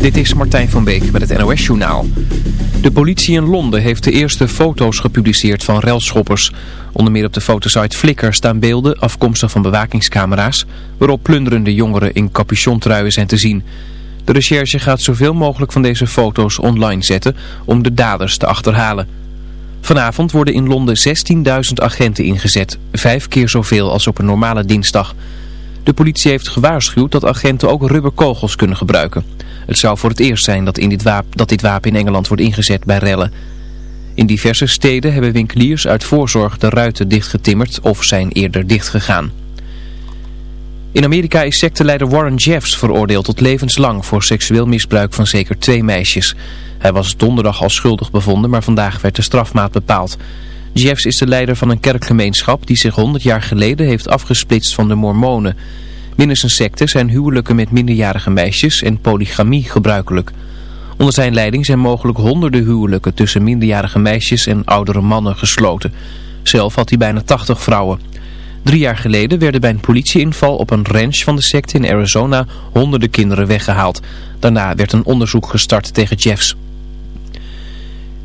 Dit is Martijn van Beek met het NOS Journaal. De politie in Londen heeft de eerste foto's gepubliceerd van relschoppers. Onder meer op de fotosite Flickr staan beelden afkomstig van bewakingscamera's... waarop plunderende jongeren in capuchontruien zijn te zien. De recherche gaat zoveel mogelijk van deze foto's online zetten om de daders te achterhalen. Vanavond worden in Londen 16.000 agenten ingezet, vijf keer zoveel als op een normale dinsdag... De politie heeft gewaarschuwd dat agenten ook rubberkogels kunnen gebruiken. Het zou voor het eerst zijn dat, in dit, wapen, dat dit wapen in Engeland wordt ingezet bij rellen. In diverse steden hebben winkeliers uit voorzorg de ruiten dichtgetimmerd of zijn eerder dichtgegaan. In Amerika is secteleider Warren Jeffs veroordeeld tot levenslang voor seksueel misbruik van zeker twee meisjes. Hij was donderdag al schuldig bevonden, maar vandaag werd de strafmaat bepaald. Jeffs is de leider van een kerkgemeenschap die zich 100 jaar geleden heeft afgesplitst van de mormonen. Binnen zijn secte zijn huwelijken met minderjarige meisjes en polygamie gebruikelijk. Onder zijn leiding zijn mogelijk honderden huwelijken tussen minderjarige meisjes en oudere mannen gesloten. Zelf had hij bijna 80 vrouwen. Drie jaar geleden werden bij een politieinval op een ranch van de secte in Arizona honderden kinderen weggehaald. Daarna werd een onderzoek gestart tegen Jeffs.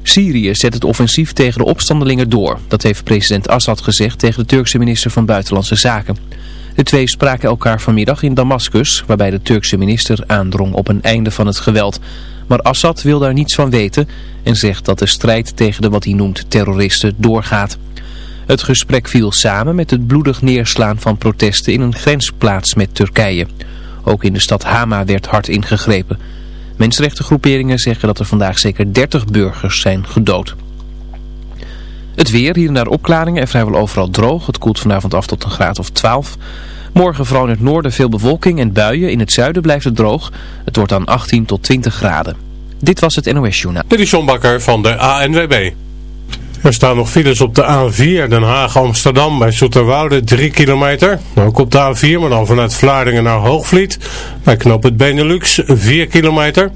Syrië zet het offensief tegen de opstandelingen door. Dat heeft president Assad gezegd tegen de Turkse minister van Buitenlandse Zaken. De twee spraken elkaar vanmiddag in Damascus, waarbij de Turkse minister aandrong op een einde van het geweld. Maar Assad wil daar niets van weten en zegt dat de strijd tegen de wat hij noemt terroristen doorgaat. Het gesprek viel samen met het bloedig neerslaan van protesten in een grensplaats met Turkije. Ook in de stad Hama werd hard ingegrepen. Mensenrechtengroeperingen zeggen dat er vandaag zeker 30 burgers zijn gedood. Het weer, hier en daar opklaringen en vrijwel overal droog. Het koelt vanavond af tot een graad of 12. Morgen vooral in het noorden veel bewolking en buien. In het zuiden blijft het droog. Het wordt dan 18 tot 20 graden. Dit was het NOS Journaal. Dit is John Bakker van de ANWB. Er staan nog files op de A4 Den Haag-Amsterdam bij Zoeterwoude 3 kilometer. Ook op de A4, maar dan vanuit Vlaardingen naar Hoogvliet. Bij knop het Benelux 4 kilometer.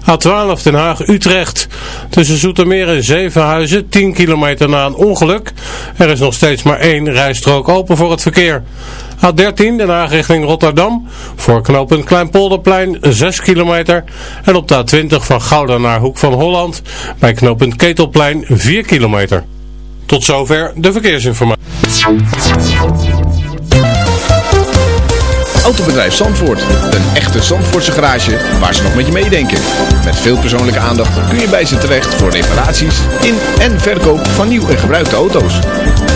A12 Den Haag-Utrecht tussen Zoetermeer en Zevenhuizen 10 kilometer na een ongeluk. Er is nog steeds maar één rijstrook open voor het verkeer. A13 Den Haag richting Rotterdam. Voor knooppunt Kleinpolderplein 6 kilometer. En op de A20 van Gouda naar Hoek van Holland. Bij knooppunt Ketelplein 4 kilometer. Tot zover de verkeersinformatie. Autobedrijf Zandvoort. Een echte Zandvoortse garage waar ze nog met je meedenken. Met veel persoonlijke aandacht kun je bij ze terecht voor reparaties in en verkoop van nieuw en gebruikte auto's.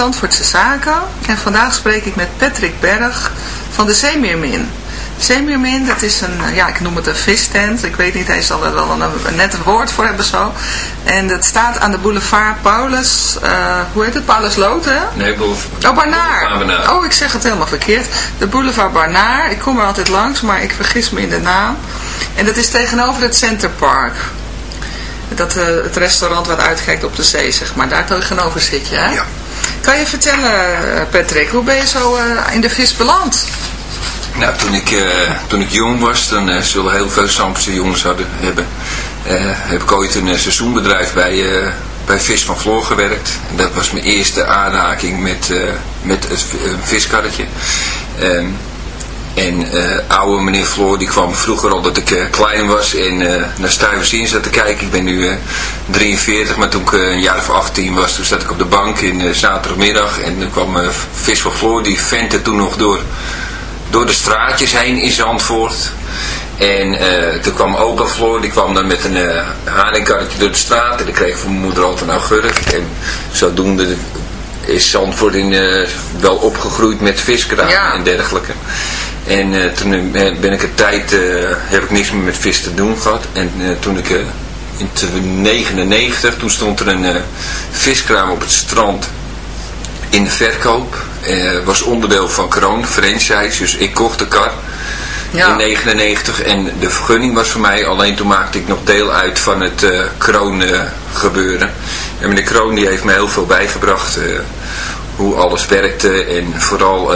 Zandvoortse Zaken. En vandaag spreek ik met Patrick Berg van de Zeemeermin. Zeemeermin, dat is een, ja, ik noem het een vistent. Ik weet niet, hij zal er wel een, een net een woord voor hebben zo. En dat staat aan de boulevard Paulus, eh, hoe heet het? Paulus Loot, hè? Nee, boulevard. Oh, Barnaar. Barnaar. Oh, ik zeg het helemaal verkeerd. De boulevard Barnaar. Ik kom er altijd langs, maar ik vergis me in de naam. En dat is tegenover het Centerpark. Dat, eh, het restaurant wat uitkijkt op de zee, zeg maar. Daar tegenover zit je, hè? Ja. Kan je vertellen, eh, Patrick, hoe ben je zo eh, in de vis beland? Nou, toen ik, eh, toen ik jong was, dan eh, zullen heel veel Zandvoortse jongens hadden, hebben, heb ik ooit een seizoenbedrijf bij, bij Vis van Floor gewerkt. Dat was mijn eerste aanraking met, met het viskarretje. Ehm, en oude meneer Floor, die kwam vroeger al dat ik klein was en naar Stuyvesant zat te kijken. Ik ben nu 43, maar toen ik eh, een jaar of 18 was, toen zat ik op de bank in eh, zaterdagmiddag. En dan kwam eh, Vis van Floor, die ventte toen nog door door de straatjes heen in Zandvoort. En toen kwam opa Floor, die kwam dan met een uh, haringkarretje door de straat. En dan kreeg ik van mijn moeder altijd een augurk. En zodoende is Zandvoort in, wel opgegroeid met viskraam Ja. en dergelijke. En toen ben ik een tijd, heb ik niks meer met vis te doen gehad. En toen ik in 1999, toen stond er een eh, viskraam op het strand in de verkoop. Eh, was onderdeel van Kroon, franchise. Dus ik kocht de kar Ja. in 99 en de vergunning was voor mij. Alleen toen maakte ik nog deel uit van het eh, Kroon gebeuren. En meneer Kroon die heeft me heel veel bijgebracht. hoe alles werkte en vooral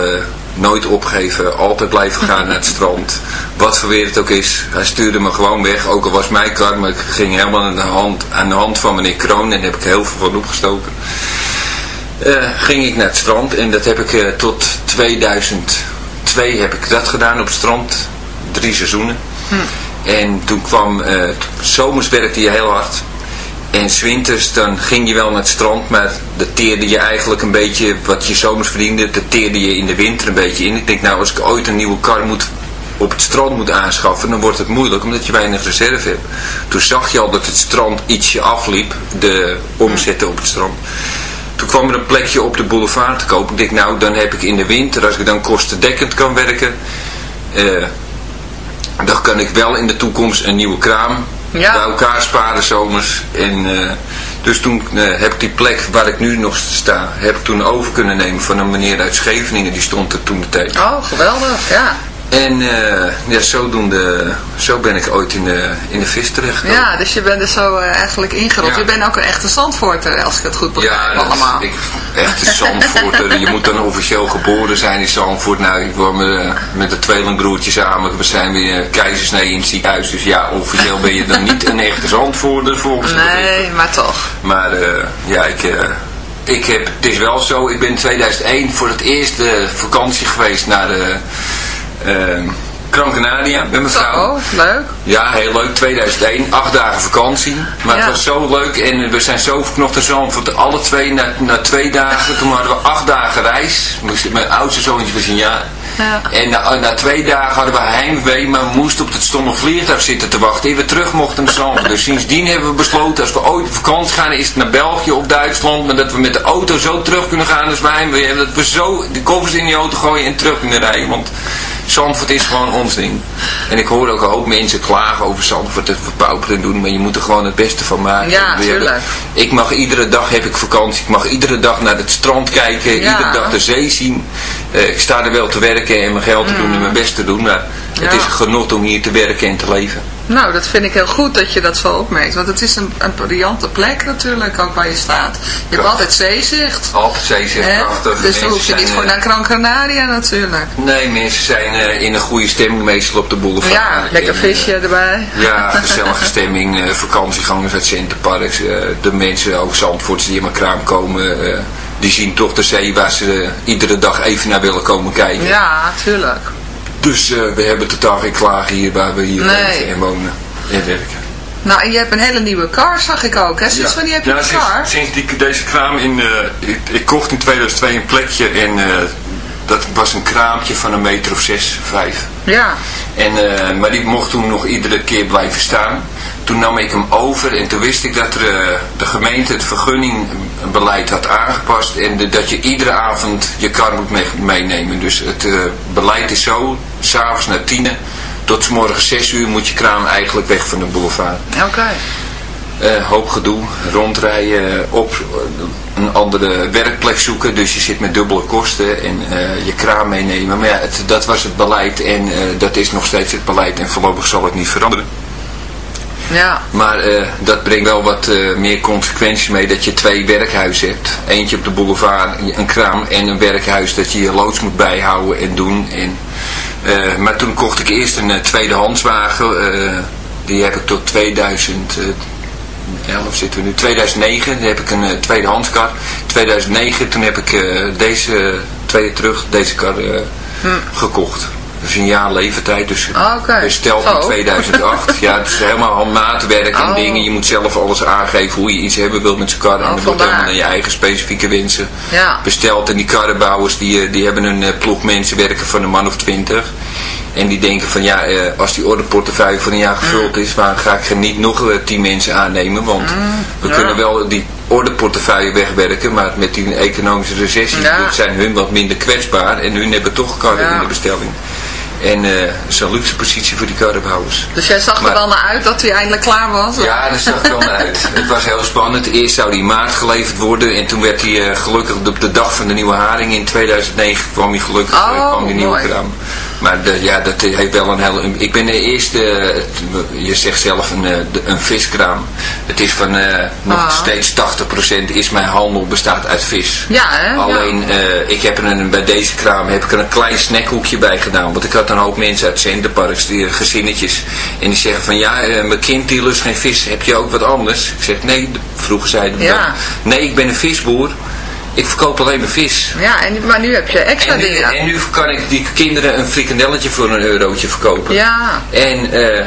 nooit opgeven. Altijd blijven gaan naar het strand. Wat voor weer het ook is. Hij stuurde me gewoon weg. Ook al was mijn kar, maar ik ging helemaal aan de hand, aan de hand van meneer Kroon. En daar heb ik heel veel van opgestoken eh, ging ik naar het strand en dat heb ik eh, tot 2002 heb ik dat gedaan op het strand. Drie seizoenen. En toen kwam, eh, zomers werkte je heel hard. 's winters dan ging je wel naar het strand, maar dat teerde je eigenlijk een beetje, wat je zomers verdiende, dat teerde je in de winter een beetje in. Ik denk nou, als ik ooit een nieuwe kar moet op het strand moet aanschaffen, dan wordt het moeilijk, omdat je weinig reserve hebt. Toen zag je al dat het strand ietsje afliep, de omzetten op het strand. Toen kwam er een plekje op de boulevard te kopen. Ik denk, nou, dan heb ik in de winter, als ik dan kostendekkend kan werken, eh, dan kan ik wel in de toekomst een nieuwe kraam Ja. bij elkaar sparen zomers. En, eh, dus toen eh, heb ik die plek waar ik nu nog sta, heb ik toen over kunnen nemen van een meneer uit Scheveningen, die stond er toen de tijd. Oh, geweldig, ja. En eh, ja, zodoende, zo ben ik ooit in de, in de vis terechtgekomen. Ja, dus je bent er zo eh, eigenlijk ingerold. Ja. Je bent ook een echte Zandvoorter, als ik het goed begrijp Ja, allemaal. ik, echt een Zandvoorter. je moet dan officieel geboren zijn in Zandvoort. Nou, ik woon met, eh, met een tweelingbroertje samen. We zijn weer uh, keizersnee in het ziekenhuis. Dus ja, officieel ben je dan niet een echte Zandvoorter volgens de Nee, maar toch. Maar ja, ik, ik heb, het is wel zo, ik ben in 2001 voor het eerst eh, vakantie geweest naar de eh, Gran Canaria met mijn vrouw. Zo, leuk. Ja, heel leuk. 2001, acht dagen vakantie. Maar Ja. het was zo leuk en we zijn zo verknocht en zo. Voor alle twee, na, na twee dagen, toen hadden we acht dagen reis. Mijn oudste zoontje was een jaar. Ja. En na, na twee dagen hadden we heimwee, maar we moesten op het stomme vliegtuig zitten te wachten. En we terug mochten naar Zandvoort. Dus sindsdien hebben we besloten, als we ooit op vakantie gaan, is het naar België of Duitsland. Maar dat we met de auto zo terug kunnen gaan als we heimwee hebben. Dat we zo de koffers in die auto gooien en terug kunnen rijden. Want Zandvoort is gewoon ons ding. En ik hoor ook een hoop mensen klagen over Zandvoort, dat we pauperen doen. Maar je moet er gewoon het beste van maken. Ja, tuurlijk. Ik mag iedere dag heb ik vakantie. Ik mag iedere dag naar het strand kijken. Ja. Iedere dag de zee zien. Eh, ik sta er wel te werken en mijn geld te doen en mijn best te doen. Maar het Ja. is een genot om hier te werken en te leven. Nou, dat vind ik heel goed dat je dat zo opmerkt. Want het is een, een briljante plek natuurlijk, ook waar je staat. Je hebt altijd zeezicht. Altijd zee zegt Hè? prachtig. Dus dan hoef je niet voor eh, naar Gran Canaria natuurlijk. Nee, mensen zijn eh, in een goede stemming meestal op de boulevard. Ja, lekker En, visje erbij. eh, Ja, gezellige stemming, eh, vakantiegangers uit Centerparks. eh, de mensen, ook Zandvoorts die in mijn kraam komen, eh, die zien toch de zee waar ze eh, iedere dag even naar willen komen kijken. Ja, tuurlijk. Dus eh, we hebben totaal geen klagen hier waar we hier Nee. leven en wonen en werken. Nou, en je hebt een hele nieuwe car, zag ik ook. Hè? Sinds wanneer heb je ja, een sinds, car? sinds die, deze kraam in... eh, ik, ik kocht in 2002 een plekje en eh, dat was een kraampje van een meter of zes, vijf. Ja. En, eh, maar die mocht toen nog iedere keer blijven staan. toen nam ik hem over en toen wist ik dat er, eh, de gemeente het vergunningbeleid had aangepast en de- dat je iedere avond je kar moet mee- meenemen. Dus het eh, beleid is zo, s'avonds na tienen tot 's morgens 6 uur moet je kraan eigenlijk weg van de boulevard. Oké. Eh, hoop gedoe, rondrijden, op een andere werkplek zoeken. Dus je zit met dubbele kosten en eh, je kraan meenemen. Maar ja, het, dat was het beleid en eh, dat is nog steeds het beleid en voorlopig zal het niet veranderen. Ja. Maar eh, dat brengt wel wat meer consequenties mee dat je twee werkhuizen hebt. Eentje op de boulevard, een kraam en een werkhuis dat je je loods moet bijhouden en doen. En, maar toen kocht ik eerst een tweedehandswagen. eh, die heb ik tot 2011 zitten we nu. 2009 heb ik een uh, tweedehandskar. 2009 toen heb ik uh, deze twee terug, deze kar hm. gekocht. Dus een jaar leeftijd, dus okay. besteld in 2008. ja, het is helemaal handmaatwerk en oh. dingen. Je moet zelf alles aangeven hoe je iets hebben wilt met zijn kar. Oh, en dat wordt helemaal naar je eigen specifieke wensen ja. besteld. En die karrenbouwers die, die hebben een uh, ploeg mensen werken van een man of twintig. En die denken van ja, uh, als die ordeportefeuille voor een jaar gevuld is, maar ga ik er niet nog tien mensen aannemen. Want mm, we ja. kunnen wel die ordeportefeuille wegwerken, maar met die economische recessie ja. zijn hun wat minder kwetsbaar. En hun hebben toch karren in de bestelling. En uh, zo'n luxe positie voor die karrenbouwers. Dus jij zag maar, er wel naar uit dat hij eindelijk klaar was? Ja, daar zag ik wel naar uit. Het was heel spannend. Eerst zou die maart geleverd worden en toen werd hij uh, gelukkig op de dag van de nieuwe haring in 2009 kwam hij gelukkig oh, kwam die nieuwe mooi. Maar de, ja, dat heeft wel een hele... Ik ben de eerste, je zegt zelf een, een viskraam. Het is van uh, nog Ah. steeds 80% is mijn handel bestaat uit vis. Ja, hè? Alleen, ja. uh, ik heb er een, bij deze kraam heb ik er een klein snackhoekje bij gedaan. Want ik had een hoop mensen uit Centerparks, die gezinnetjes. En die zeggen van, ja, uh, mijn kind die lust geen vis. Heb je ook wat anders? Ik zeg, nee, vroeger zeiden ja. Nee, ik ben een visboer. Ik verkoop alleen maar vis. Ja, en, maar nu heb je extra en nu, dingen. En nu kan ik die kinderen een frikandelletje voor een eurotje verkopen. Ja. En uh,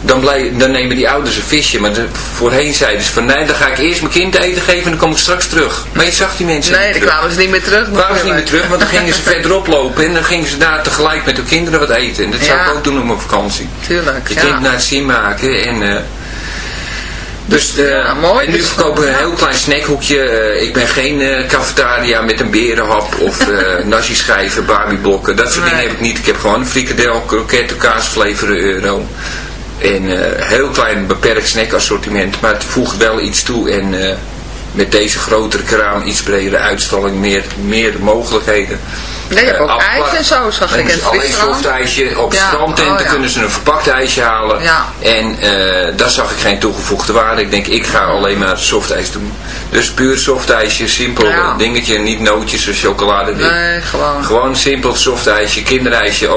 dan, blij, dan nemen die ouders een visje. Maar de, voorheen zeiden ze van nee, dan ga ik eerst mijn kind eten geven en dan kom ik straks terug. Maar je zag die mensen Nee, dan kwamen ze niet meer terug. kwamen ze niet meer terug, want dan gingen ze verderop lopen en dan gingen ze daar tegelijk met hun kinderen wat eten. En dat zou ik ook doen op mijn vakantie. Tuurlijk, Je ja. kind naar het zin maken en... Uh, dus uh, mooi. en nu verkopen we een heel klein snackhoekje. Uh, ik ben geen uh, cafetaria met een berenhap of uh, nasi schijven, barbieblokken. Dat soort Nee. dingen heb ik niet. Ik heb gewoon een frikadel, kroketten, kaasvlees voor een euro. En heel klein beperkt snackassortiment. Maar het voegt wel iets toe. En met deze grotere kraam, iets bredere uitstalling, meer, meer mogelijkheden. Nee, hebt ook ijs en zo, zag ik in het Alleen frisdrank. soft ijsje. Op Ja, strandtenten oh ja. kunnen ze een verpakt ijsje halen. Ja. En uh, daar zag ik geen toegevoegde waarde. Ik denk, ik ga alleen maar softijs doen. Dus puur softijsje, simpel Ja. dingetje. Niet nootjes of chocolade. Nee, gewoon. Gewoon simpel softijsje, kinderijsje,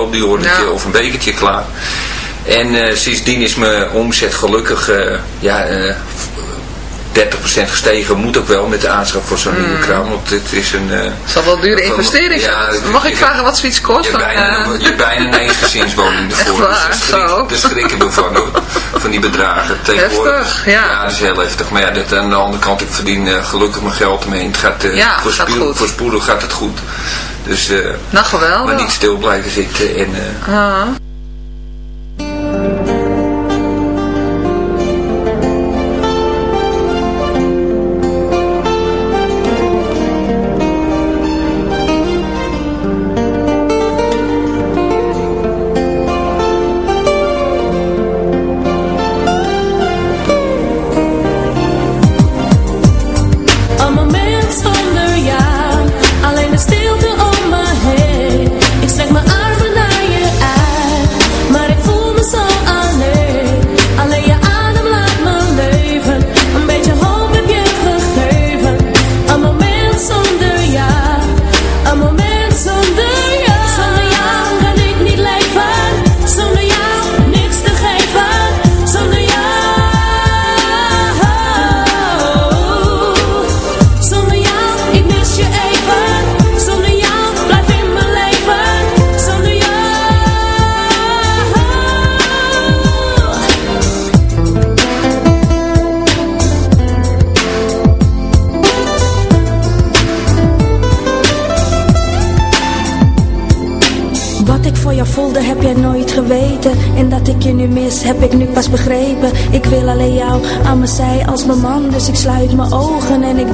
Ja. of een bekertje klaar. En uh, sindsdien is mijn omzet gelukkig uh, ja, 30% gestegen. Moet ook wel met de aanschaf voor zo'n nieuwe kraam. Want dit is een... Uh, zal wel dure investering zijn. Mag ik vragen wat zoiets kost? Je dan, bijna, uh, je bijna een eensgezinswoning Echt ervoor. waar, dus daar, schrik, daar schrikken we van hoor. Van die bedragen. Tegenwoordig. Heftig, ja. dat is heel heftig. Maar ja, dat, aan de andere kant, ik verdien uh, gelukkig mijn geld mee. Het gaat, Ja, voor, spoed- voor spoedig gaat het goed. Dus, Nou, geweldig. maar niet stil blijven zitten. En, uh, mijn man Dus ik sluit mijn ogen en ik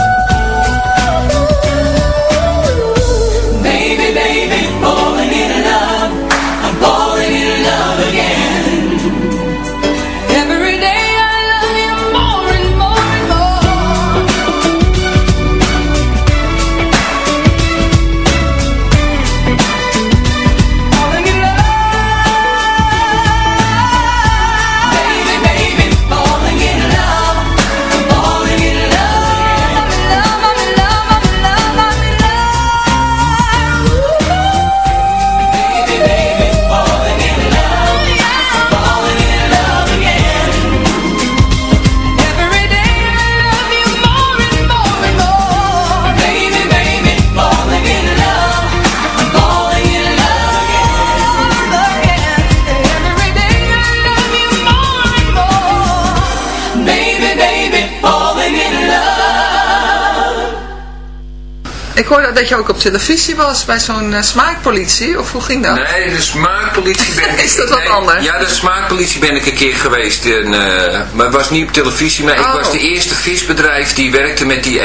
Dat je ook op televisie was bij zo'n eh, smaakpolitie, of hoe ging dat? Nee, de smaakpolitie ben ik... Is dat wat nee, anders? Ja, de smaakpolitie ben ik een keer geweest. En, eh, maar het was niet op televisie, maar ik Oh. was de eerste visbedrijf die werkte met die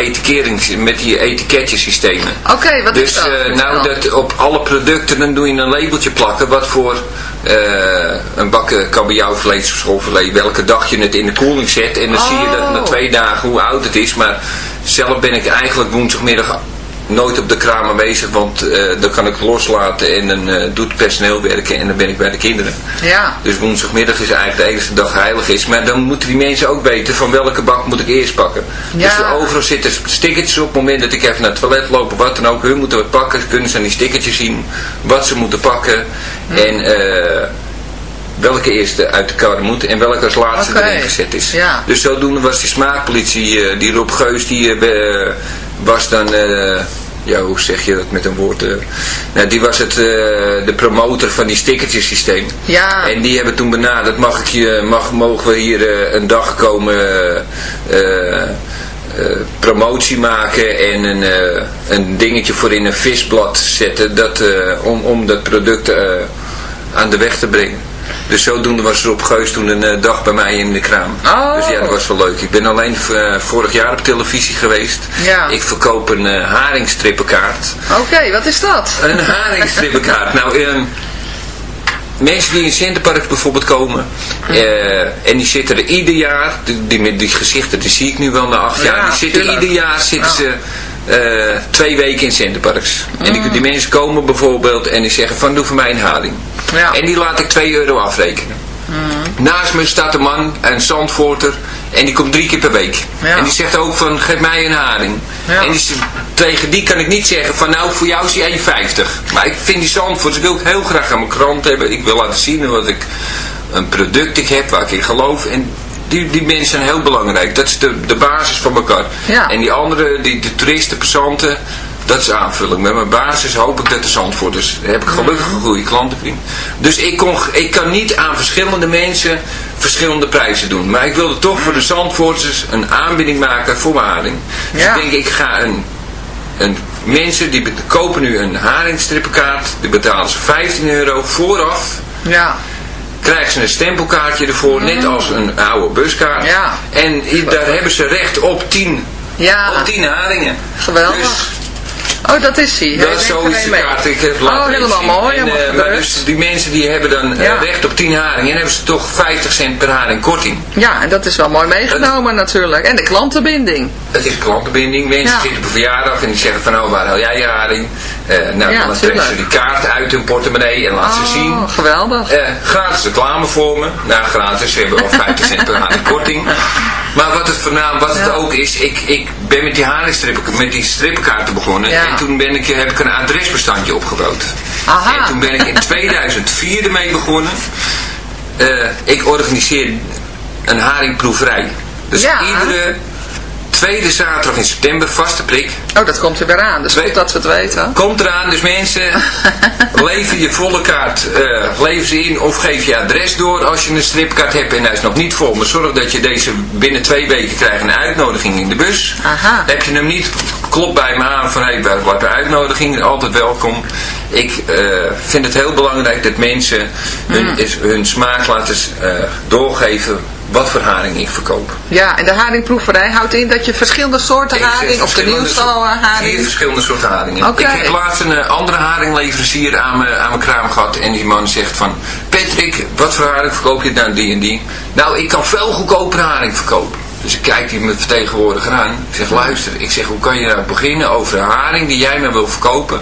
met die etiketjesystemen. Oké, wat dus, is dat? eh, nou, dat op alle producten dan doe je een labeltje plakken wat voor een bakken kabeljauwvlees of schoolvlees, welke dag je het in de koeling zet. En dan zie je dat na Oh. twee dagen hoe oud het is. Maar zelf ben ik eigenlijk woensdagmiddag nooit op de kraam aanwezig, want eh, dan kan ik loslaten en dan eh, doet het personeel werken en dan ben ik bij de kinderen. Ja. Dus woensdagmiddag is eigenlijk de enige dag heilig is. Maar dan moeten die mensen ook weten van welke bak moet ik eerst pakken. Ja. Dus er overal zitten stickertjes op het moment dat ik even naar het toilet loop of wat dan ook. Hun moeten wat pakken, kunnen ze aan die stickertjes zien wat ze moeten pakken. En eh, welke eerste uit de kar moet en welke als laatste erin gezet is. Ja. Dus zodoende was die smaakpolitie, die Rob Geus, die was dan... eh, ja, hoe zeg je dat met een woord? eh? nou, die was het, eh, de promotor van die stickertjesysteem. Ja. En die hebben toen benaderd, mag ik je, mag, mogen we hier een dag komen eh, promotie maken en een, een dingetje voor in een visblad zetten dat, om, om dat product aan de weg te brengen. Dus zodoende was Rob Geus toen een eh, dag bij mij in de kraam. Oh. Dus ja, dat was wel leuk. Ik ben alleen eh, vorig jaar op televisie geweest. Ja. Ik verkoop een eh haringstrippenkaart. Oké, wat is dat? Een haringstrippenkaart. nou, ehm, mensen die in Centerpark bijvoorbeeld komen. en die zitten er ieder jaar. Die, die, met die gezichten, die zie ik nu wel na acht Ja, jaar. Die zitten tuurlijk. ieder jaar zitten ze eh, twee weken in Centerparks. En Mm. die, die mensen komen bijvoorbeeld en die zeggen van doe voor mij een haring. Ja. En die laat ik 2 euro afrekenen. Naast me staat een man, een zandvoorter, en die komt drie keer per week. Ja. En die zegt ook van, geef mij een haring. Ja. En die, tegen die kan ik niet zeggen van, nou voor jou is die 1,50. Maar ik vind die zandvoorters, ik wil ook heel graag aan mijn krant hebben. Ik wil laten zien wat ik, een product ik heb waar ik in geloof. En die, die mensen zijn heel belangrijk. Dat is de, de basis van elkaar. Ja. En die andere, die, de toeristen, passanten, dat is aanvulling. Met mijn basis hoop ik dat de Zandvoorters, daar heb ik gelukkig een goede klantenvriend. Dus ik, kon, ik kan niet aan verschillende mensen verschillende prijzen doen. Maar ik wilde toch voor de Zandvoorters een aanbieding maken voor mijn haring. Dus Ja. ik denk, ik ga een, een mensen die kopen nu een haringstrippenkaart, die betalen ze 15 euro vooraf Ja. Krijgen ze een stempelkaartje ervoor, net als een oude buskaart. Ja. En daar hebben ze recht op 10, Ja. op 10 haringen. Geweldig. Dus Oh, dat is hij. dat is zo is de kaart. Ik heb Oh, helemaal zien. mooi. En, eh, maar dus die mensen die hebben dan eh, Ja. recht op 10 haringen en hebben ze toch 50 cent per haring korting. Ja, en dat is wel mooi meegenomen natuurlijk. En de klantenbinding. Het is klantenbinding. Mensen Ja. zitten op een verjaardag en die zeggen van oh waar haal jij je haring? Eh, nou Ja, dan trekken ze die kaart uit hun portemonnee en laten ze zien. Oh, geweldig. Eh, gratis reclame voor me. Nou, gratis. Ze hebben wel 50 cent per haring korting. Maar wat het voornaam, wat het ook is, ik, ik ben met die haringstrippen, met die strippenkaarten begonnen. Ja. En toen ben ik, heb ik een adresbestandje opgebouwd. Aha. En toen ben ik in 2004 ermee begonnen. Eh, ik organiseer een haringproeverij. Dus Ja. iedere tweede zaterdag in september, vaste prik. Oh, dat komt er weer aan. Dus Twee- goed dat we het weten. Komt eraan, dus mensen, lever je volle kaart, lever ze in of geef je adres door als je een stripkaart hebt en hij is nog niet vol. Maar zorg dat je deze binnen twee weken krijgt een uitnodiging in de bus. Aha. Heb je hem niet, klop bij me aan van hey, hebben een uitnodiging, altijd welkom. Ik eh, vind het heel belangrijk dat mensen hun, Mm. is- hun smaak laten eh, doorgeven wat voor haring ik verkoop. Ja, en de haringproeverij houdt in dat je verschillende soorten haring, of de verschillende nieuwste soort- al Vier haring. verschillende soorten haringen. Ik heb laatst een eh, andere haringleverancier aan mijn, aan mijn kraam gehad. En die man zegt van... Patrick, wat voor haring verkoop je nou die en die? Nou, ik kan veel goedkoper haring verkopen. Dus ik kijk die met vertegenwoordiger aan. Ik zeg, luister. Ik zeg, hoe kan je nou beginnen over een haring die jij me wil verkopen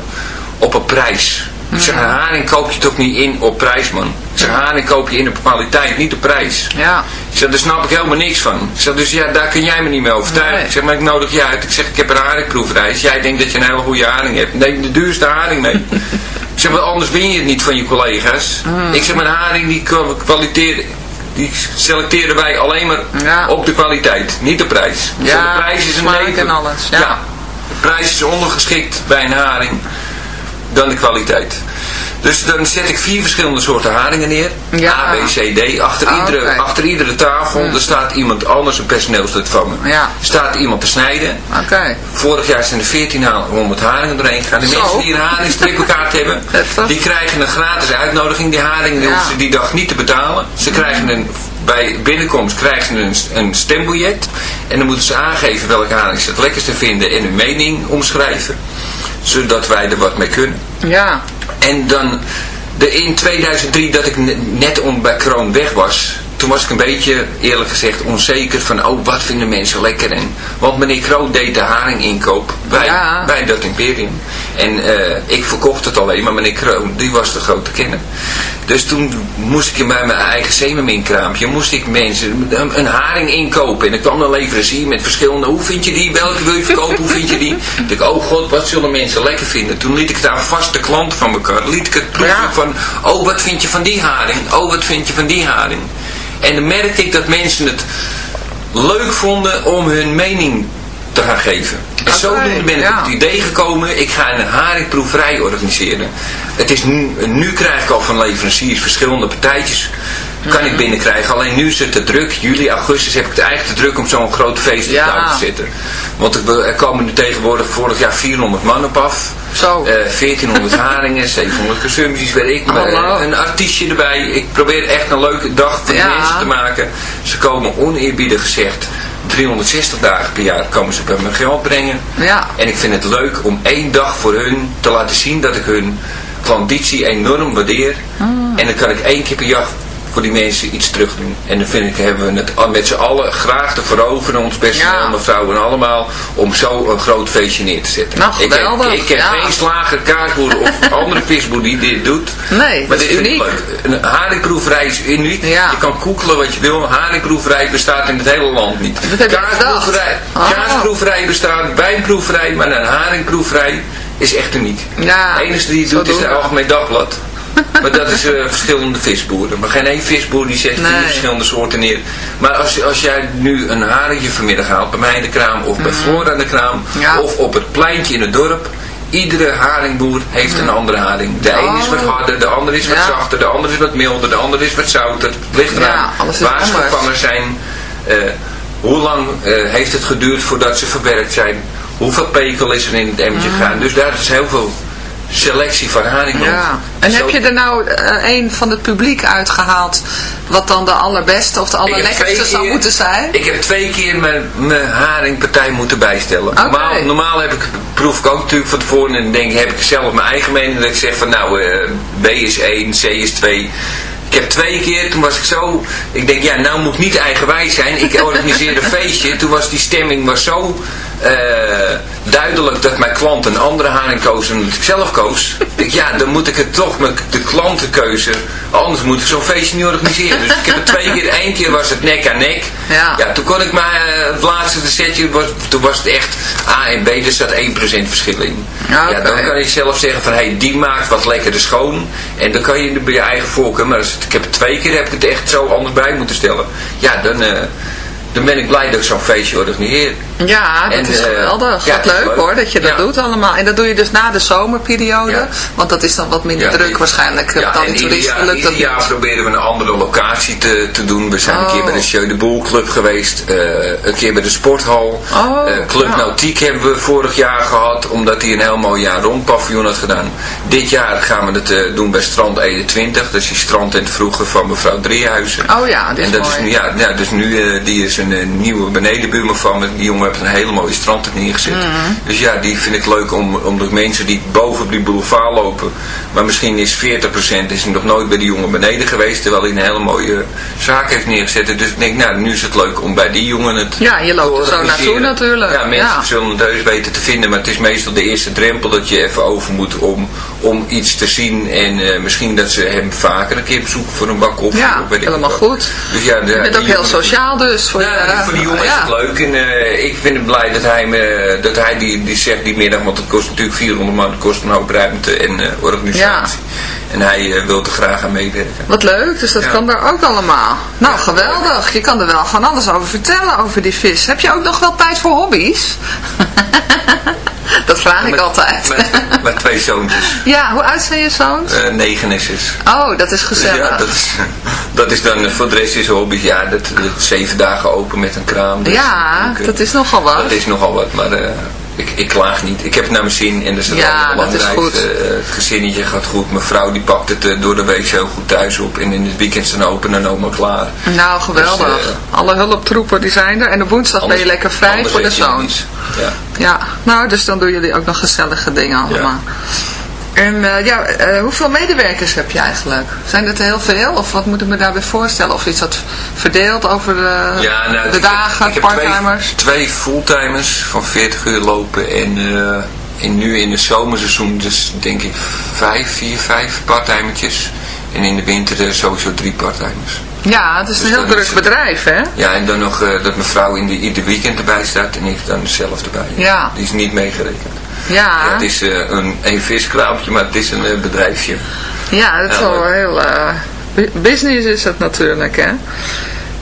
op een prijs? Ik zeg, een haring koop je toch niet in op prijs, man. Ik zeg, haring koop je in op kwaliteit, niet op prijs. Ja. Ik zeg, daar snap ik helemaal niks van. Ik zeg, dus ja, daar kun jij me niet mee overtuigen. Nee. Ik zeg, maar ik nodig je uit. Ik zeg, ik heb een haringproefreis. Jij denkt dat je een hele goede haring hebt. Neem de duurste haring mee. ik zeg, maar anders ben je het niet van je collega's. Mm. Ik zeg, maar haring die kwa- kwaliteer, die selecteren wij alleen maar Ja. op de kwaliteit. Niet de prijs. Zeg, Ja, de prijs is een en alles, ja. De prijs is ondergeschikt bij een haring dan de kwaliteit. Dus dan zet ik vier verschillende soorten haringen neer. Ja. A, B, C, D. Achter, Ah, iedere, achter iedere tafel er staat iemand anders, een personeelslid van me. Ja. Staat iemand te snijden. Oké. Vorig jaar zijn er 1400 haringen doorheen gegaan. De Zo. mensen die een haringstrippenkaart hebben, die krijgen een gratis uitnodiging. Die haringen die Ja. hoeven ze die dag niet te betalen. Ze krijgen een, bij binnenkomst krijgen ze een, een stembiljet. En dan moeten ze aangeven welke haring ze het lekkerste vinden en hun mening omschrijven. Zodat wij er wat mee kunnen. Ja. En dan de, in 2003 dat ik ne- net om bij Kroon weg was, toen was ik een beetje eerlijk gezegd onzeker van oh wat vinden mensen lekker en want meneer Kroon deed de haring inkoop bij, Ja. bij dat imperium en eh, ik verkocht het alleen maar meneer Kroon die was de grote kenner. Dus toen moest ik in bij mijn eigen zeemerminkraampje moest ik mensen een, een haring inkopen. En ik kwam dan leverancier met verschillende hoe vind je die, welke wil je verkopen, hoe vind je die? Ik dacht oh god wat zullen mensen lekker vinden? Toen liet ik het aan vaste klanten van elkaar liet ik het proeven Ja. van oh wat vind je van die haring, oh wat vind je van die haring? En dan merkte ik dat mensen het leuk vonden om hun mening te gaan geven. En zodoende ben ik ja. op het idee gekomen, ik ga een haringproeverij organiseren. Het is nu, nu krijg ik al van leveranciers verschillende partijtjes kan ik binnenkrijgen. Alleen nu is het te druk. Juli, augustus heb ik het eigenlijk te druk om zo'n groot feest Ja. te zetten. Want er, komen nu tegenwoordig vorig jaar 400 man op af. Zo. Eh, 1400 haringen, 700 consumpties, weet ik. Maar, eh, een artiestje erbij. Ik probeer echt een leuke dag voor de Ja. mensen te maken. Ze komen oneerbiedig gezegd 360 dagen per jaar komen ze bij me geld brengen. Ja. En ik vind het leuk om één dag voor hun te laten zien dat ik hun klanditie enorm waardeer. Ah. En dan kan ik één keer per jaar voor die mensen iets terug doen. En dan vind ik, hebben we het met z'n allen graag te veroveren, ons personeel, Ja. mevrouw en allemaal, om zo een groot feestje neer te zetten. Nou, ik heb, ik ja. geen slager, kaasboer of andere visboer die dit doet. Nee, Maar dit is uniek. Een haringproeverij is uniek. Ja. Je kan koekelen wat je wil. Een haringproeverij bestaat in het hele land niet. Kaasproeverij. Oh. kaasproeverij bestaat, wijnproeverij, maar een haringproeverij is echt uniek. Ja, de enige die het doet is we. Algemeen Dagblad. Maar dat is eh, verschillende visboeren. Maar geen één visboer die zet Nee. verschillende soorten neer. Maar als, als jij nu een haringje vanmiddag haalt, bij mij in de kraam of bij Floor aan de kraam, Mhm. Ja. of op het pleintje in het dorp, iedere haringboer heeft een andere haring. De een is wat Oh. harder, de ander is wat Ja. zachter, de ander is wat milder, de ander is wat zouter. Het ligt Ja, eraan is waar ze gevangen zijn, eh, hoe lang eh, heeft het geduurd voordat ze verwerkt zijn, hoeveel pekel is er in het emmertje gegaan. Dus daar is heel veel selectie van haring. Ja. En Zo- heb je er nou eh, een van het publiek uitgehaald, wat dan de allerbeste of de allerlekkerste zou moeten zijn? Ik heb twee keer mijn, mijn haringpartij moeten bijstellen. Normaal, normaal heb ik, proef ik ook natuurlijk van tevoren en dan denk, ik, heb ik zelf mijn eigen mening dat ik zeg van nou, eh, B is 1, C is 2. Ik heb twee keer, toen was ik zo, ik denk ja, nou moet niet eigenwijs zijn. Ik organiseerde een feestje, toen was die stemming was zo eh, duidelijk dat mijn klant een andere haring koos dan dat ik zelf koos. Ik ja, dan moet ik het toch met de klantenkeuze, anders moet ik zo'n feestje niet organiseren. Dus ik heb het twee keer, één keer was het nek aan nek. Ja. toen kon ik maar, eh, het laatste setje, was, toen was het echt A en B, er zat 1% verschil in. Ja, Ja, dan kan je zelf zeggen van, hey, die maakt wat lekkerder schoon. En dan kan je bij je eigen voorkeur, maar als het- ik heb het twee keer, heb ik het echt zo anders bij moeten stellen. Ja, dan, eh, dan ben ik blij dat ik zo'n feestje organiseer. Ja, dat En, is eh, geweldig. ja, wat leuk leuk. hoor, dat je dat Ja. doet allemaal. En dat doe je dus na de zomerperiode, Ja. want dat is dan wat minder druk die- waarschijnlijk. Ja, dan en die ieder jaar, lukt dat ieder jaar proberen we een andere locatie te, te doen. We zijn een Oh. keer bij de Jeu de Boel Club geweest. eh, een keer bij de Sporthal. Oh, Eh, Club ja. Nautiek hebben we vorig jaar gehad. Omdat hij een heel mooi jaar rond paviljoen had gedaan. Dit jaar gaan we het doen bij Strand 21. Dat is die strand in het vroege van mevrouw Driehuizen. Oh ja, dit is en dat mooi. is nu, ja, ja, dus nu, die is een eh, nieuwe benedenbuurman van me. Die jongen heeft een hele mooie strand er neergezet. Mhm. Dus ja, die vind ik leuk om, om de mensen die boven op die boulevard lopen. Maar misschien is 40% is nog nooit bij die jongen beneden geweest. Terwijl hij een hele mooie zaak heeft neergezet. Dus ik denk, nou, nu is het leuk om bij die jongen het Ja, je loopt er zo naartoe natuurlijk. Ja, mensen Ja. zullen het heus weten te vinden. Maar het is meestal de eerste drempel dat je even over moet om, om iets te zien. En eh, misschien dat ze hem vaker een keer bezoeken voor een bak koffie. Ja, of weet ik helemaal wat. goed. Dus ja, de- Je bent ook heel sociaal dus. Voor ja, voor die jongen is het leuk. En eh, ik vind het blij dat hij, me, dat hij die, die zegt die middag, want het kost natuurlijk 400 man, het kost een hoop ruimte en eh, organisatie. En hij eh, wil er graag aan meewerken. Wat leuk, dus dat kan daar ook allemaal. Nou, geweldig. Je kan er wel van alles over vertellen, over die vis. Heb je ook nog wel tijd voor hobby's? dat vraag ik altijd. Met, met twee zoontjes, ja, hoe oud zijn je zoons? eh, negen en zes. Oh, dat is Dus gezellig. ja, dat is, dat is dan, eh, voor de rest is hobby, ja, dat, dat zeven dagen open met een kraam. Dus Ja, dat is nogal wat. Dat is nogal wat, maar eh, ik, ik klaag niet. Ik heb het naar mijn zin en dat is het Ja. Eh, het gezinnetje gaat goed. Mijn vrouw die pakt het eh, door de week heel goed thuis op. En in het weekend zijn open en allemaal klaar. Nou, geweldig. Dus, eh, Alle hulptroepen die zijn er. En op woensdag ben je lekker vrij voor de zoons. Ja. Ja, nou, dus dan doen jullie ook nog gezellige dingen allemaal. En eh, ja, eh, hoeveel medewerkers heb je eigenlijk? Zijn dat heel veel? Of wat moet ik me daarbij voorstellen? Of is dat verdeeld over de, Ja, nou, de ik dagen, heb, ik heb twee, parttimers? twee fulltimers van 40 uur lopen en, eh, en nu in het zomerseizoen dus denk ik vijf, vier, vijf parttimertjes. En in de winter eh, sowieso drie parttimers. Ja, het is een Dus heel dan druk is bedrijf, hè? Ja, en dan nog dat mijn vrouw in de, ieder weekend erbij staat en ik dan zelf erbij. Ja. Die is niet meegerekend. Ja, het is eh, een, een viskraampje, maar het is een eh, bedrijfje. ja dat is wel heel... eh, bu- business is het natuurlijk, hè?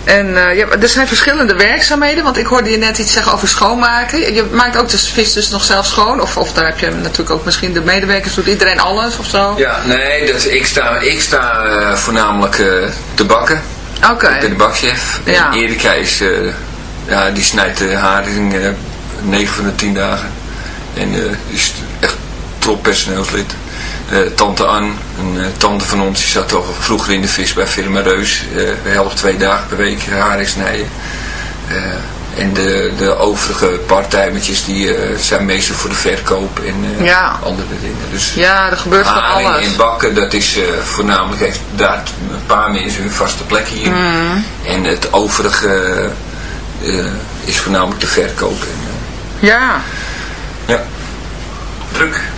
En ja, er zijn verschillende werkzaamheden, want ik hoorde je net iets zeggen over schoonmaken. Je maakt ook de vis dus nog zelf schoon, of, of daar heb je natuurlijk ook misschien de medewerkers, doet iedereen alles of zo? Ja, nee, dat, ik sta, ik sta voornamelijk te bakken. Oké. Ik ben de bakchef. Ja. En Erika is, ja, die snijdt de haring eh 9 van de 10 dagen. En eh, is echt top personeelslid. Eh, tante Ann, een eh, tante van ons, die zat al vroeger in de vis bij firma Reus. We helpen twee dagen per week haring snijden. En de, de overige partijmetjes die zijn meestal voor de verkoop en Ja. andere dingen. Dus Ja, er gebeurt van alles. en bakken, dat is voornamelijk, heeft daar een paar mensen hun vaste plek hier. Mm. En het overige is voornamelijk de verkoop. En, Ja. Ja, druk.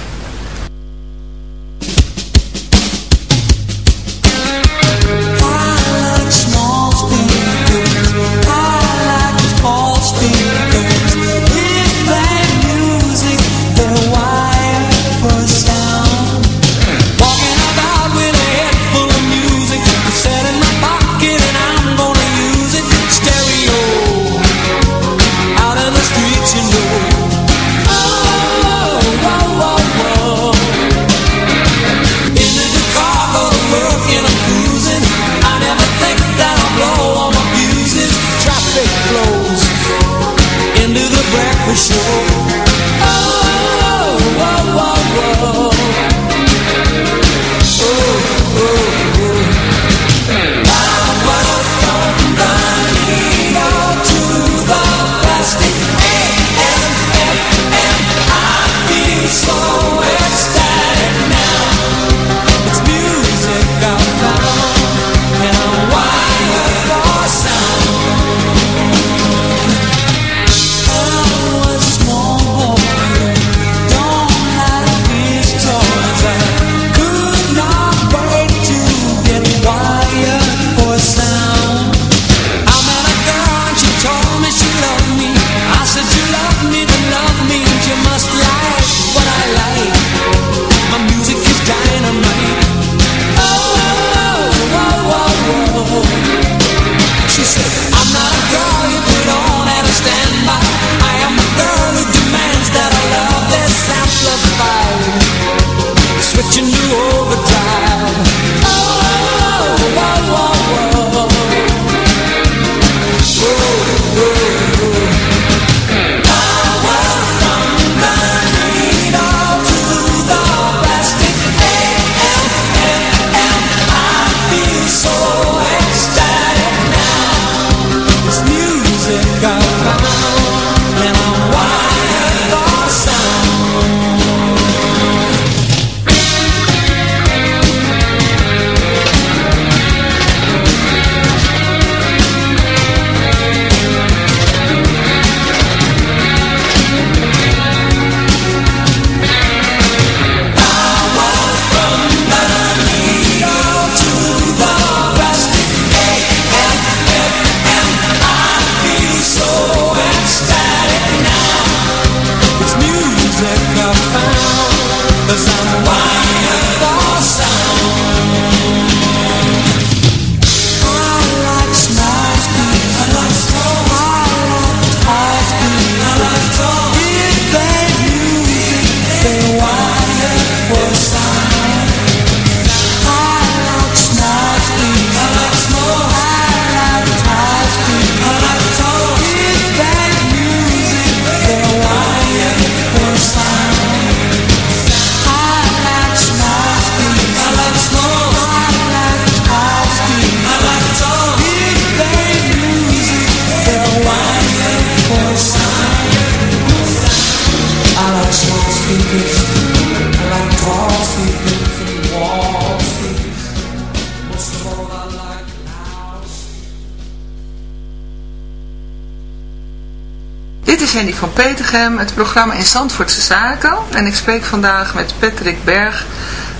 Het programma in Zandvoortse Zaken. En ik spreek vandaag met Patrick Berg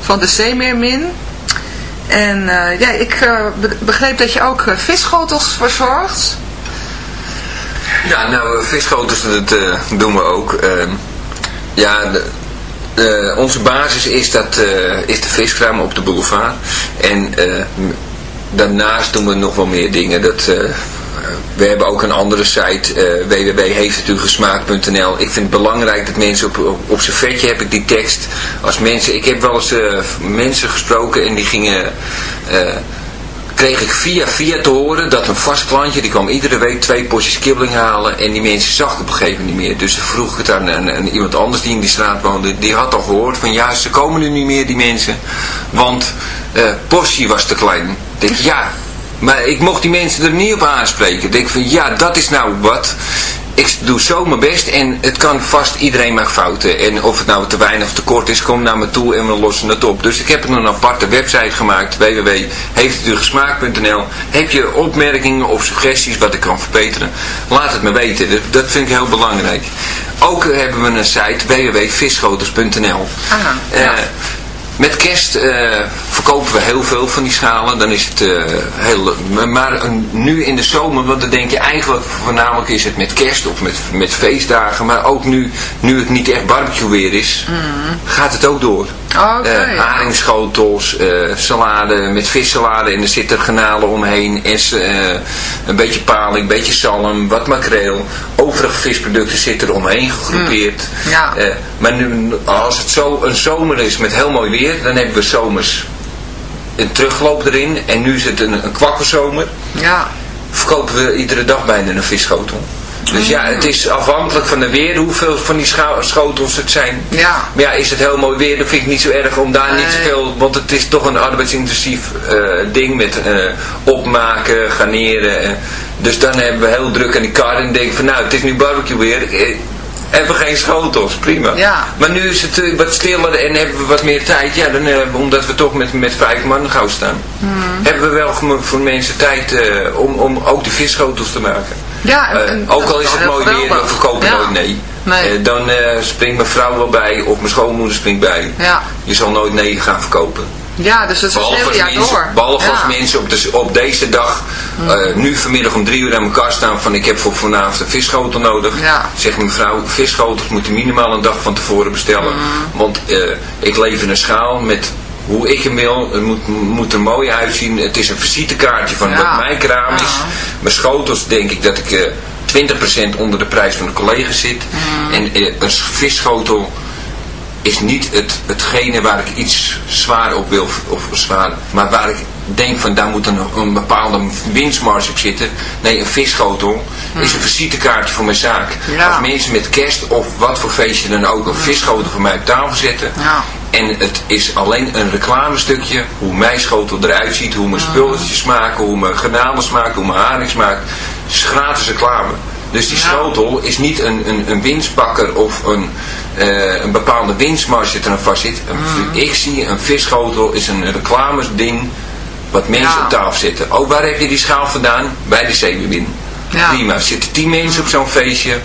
van de Zeemeermin. En eh, ja, ik eh, be- begreep dat je ook uh, verzorgt. Ja, nou, visschotels, dat doen we ook. Ehm, ja, de, onze basis is, dat, is de viskraam op de boulevard. En daarnaast doen we nog wel meer dingen. Dat, we hebben ook een andere site, eh www.heeftetugesmaakt.nl. Ik vind het belangrijk dat mensen op, op, op zijn vetje heb ik die tekst. Als mensen, ik heb wel eens eh, mensen gesproken en die gingen... eh, kreeg ik via via te horen dat een vast klantje, die kwam iedere week twee porties kibbeling halen en die mensen zag ik op een gegeven moment niet meer. Dus vroeg ik het aan, iemand anders die in die straat woonde, die had al gehoord van ja, ze komen nu niet meer die mensen, want eh portie was te klein. Ik denk ja, maar ik mocht die mensen er niet op aanspreken. Ik denk van ja, dat is nou wat. Ik doe zo mijn best en het kan vast, iedereen maakt fouten. En of het nou te weinig of te kort is, kom naar me toe en we lossen het op. Dus ik heb een aparte website gemaakt, www.heefthetuurgesmaakt.nl Heb je opmerkingen of suggesties wat ik kan verbeteren? Laat het me weten, dat, vind ik heel belangrijk. Ook hebben we een site, www.visschoters.nl Eh, met kerst eh, verkopen we heel veel van die schalen. Dan is het eh, heel... Maar een- nu in de zomer, want dan denk je eigenlijk voornamelijk is het met kerst of met, met feestdagen. Maar ook nu, nu het niet echt barbecue weer is, gaat het ook door. Oké. Eh, haringschotels, eh, salade met vissalade en er zitten granalen omheen. En eh, een beetje paling, een beetje zalm, wat makreel. Overige visproducten zitten er omheen gegroepeerd. Ja. Eh, maar nu, als het zo een zomer is met heel mooi weer, dan hebben we zomers een terugloop erin. En nu is het een, een kwakkelzomer. Ja. Verkopen we iedere dag bijna een visschotel. Dus ja, het is afhankelijk van de weer hoeveel van die schotels het zijn. Ja. Maar ja, is het heel mooi weer, dan vind ik niet zo erg om daar niet zoveel... Want het is toch een arbeidsintensief eh, ding met eh, opmaken, garneren. eh. dus dan hebben we heel druk aan die kar en denken van nou, het is nu barbecue weer. hebben we geen schotels, prima. Ja. Maar nu is het wat stiller en hebben we wat meer tijd. Ja, dan, omdat we toch met, met vijf man gauw staan. Hebben we wel voor, mensen tijd om, om ook de visschotels te maken. Ja, en- Eh, ook al is het mooi heel weer, we verkopen Ja. nooit nee. Nee. Eh, dan eh, springt mijn vrouw wel bij of mijn schoonmoeder springt bij. Ja. Je zal nooit nee gaan verkopen. Ja, dus het is Behalve jaar mensen, door. behalve ja. als mensen op, de, op deze dag, eh, nu vanmiddag om drie uur aan elkaar staan van ik heb voor vanavond een visschotel nodig. Ja. Zegt mevrouw, visschotels moeten minimaal een dag van tevoren bestellen. Want eh, ik leef in een schaal met hoe ik hem wil. Het moet, moet er mooi uitzien. Het is een visitekaartje van Ja. wat mijn kraam is. Ja. Mijn schotels denk ik dat ik eh 20% onder de prijs van de collega's zit. En eh, een visschotel is niet het, hetgene waar ik iets zwaar op wil, of zwaar, maar waar ik denk van daar moet een, een bepaalde winstmarge op zitten. Nee, een visschotel is een visitekaartje voor mijn zaak. Ja. Als mensen met kerst of wat voor feestje dan ook een visschotel voor mij op tafel zetten. Ja. En het is alleen een reclamestukje, hoe mijn schotel eruit ziet, hoe mijn spulletjes smaken, hoe mijn garnalen smaken, hoe mijn haring smaakt. Het is gratis reclame. Dus die schotel is niet een, een, een winstpakker of een, eh, een bepaalde winstmarge dat er aan vast zit. Mm. Ik zie een visschotel is een reclamesding wat mensen Ja. op tafel zetten. Oh, waar heb je die schaal vandaan? Bij de zeewin. Ja. Prima. Zitten tien mensen op zo'n feestje,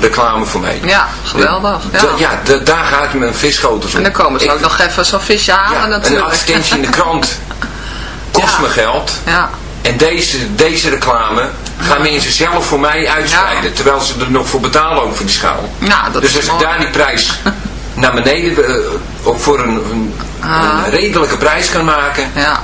reclame voor mij. Ja, geweldig. Ja. Da- ja, da- daar gaat mijn visschotels om. En dan komen ze Ik- ook nog even zo'n visje halen ja, een natuurlijk. advertentie in de krant kost me geld. Ja. En deze, deze reclame gaan mensen zelf voor mij uitscheiden. Terwijl ze er nog voor betalen ook voor die schaal. Ja, dat dus is als ik daar die prijs naar beneden eh, of voor een, een, Ah. een redelijke prijs kan maken, Ja.